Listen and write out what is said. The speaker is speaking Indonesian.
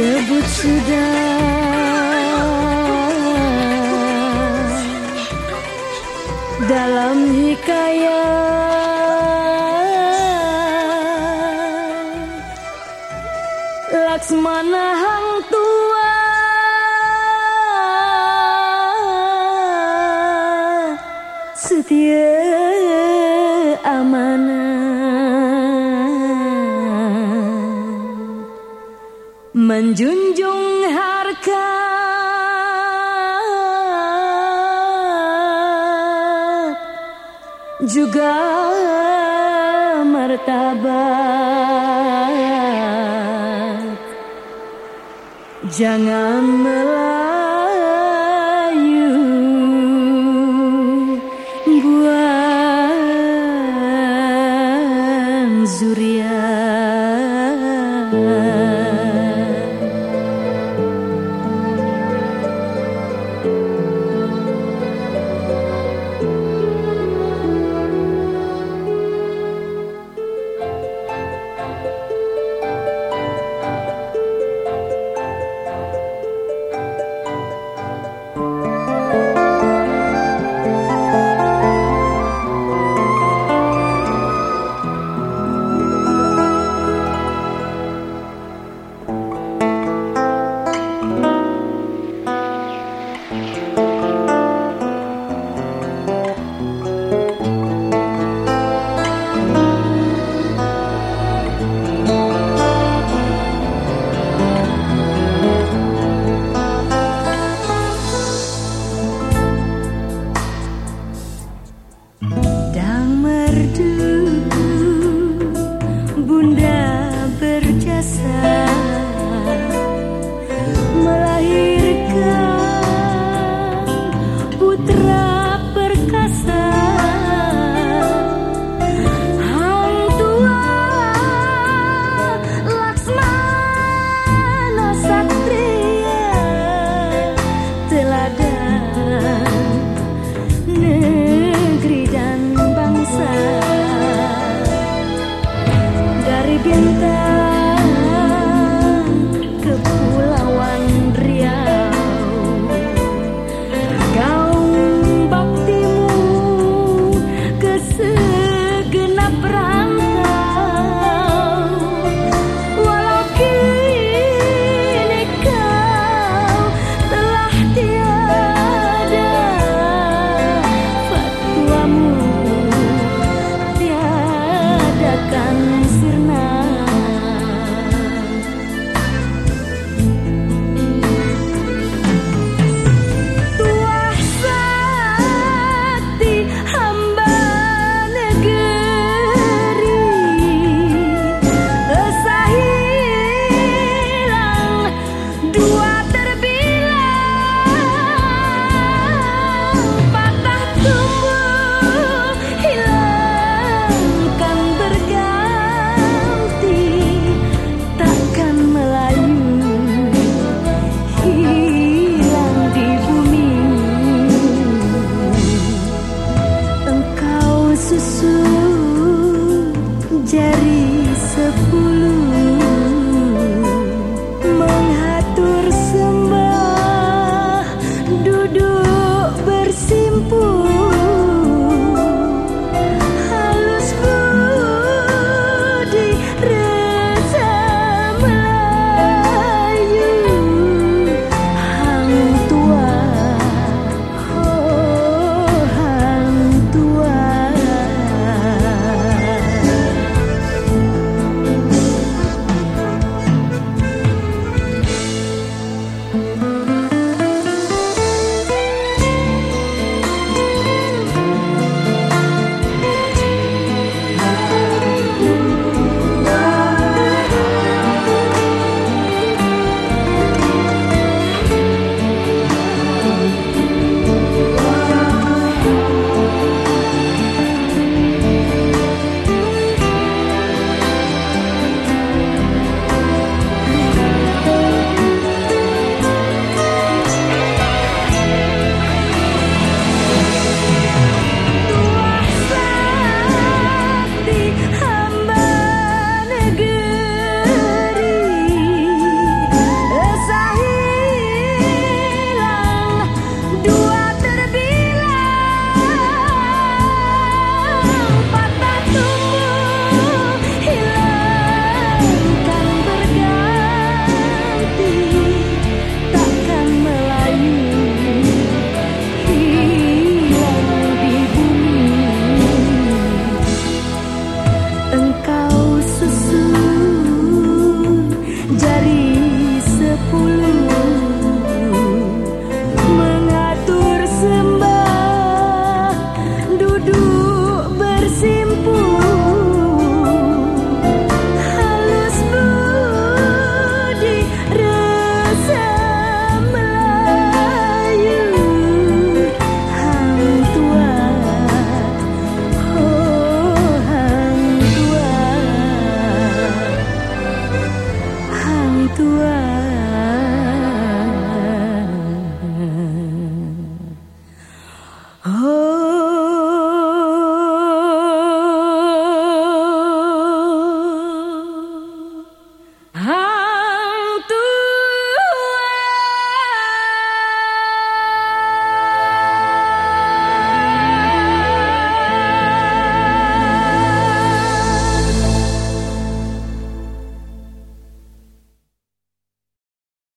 disebut sudah. Dalam hikayat Laksmana hang tua setia amanah menjunjung harga. Juga martabat. Jangan melayu buat zuriat 在 Oh.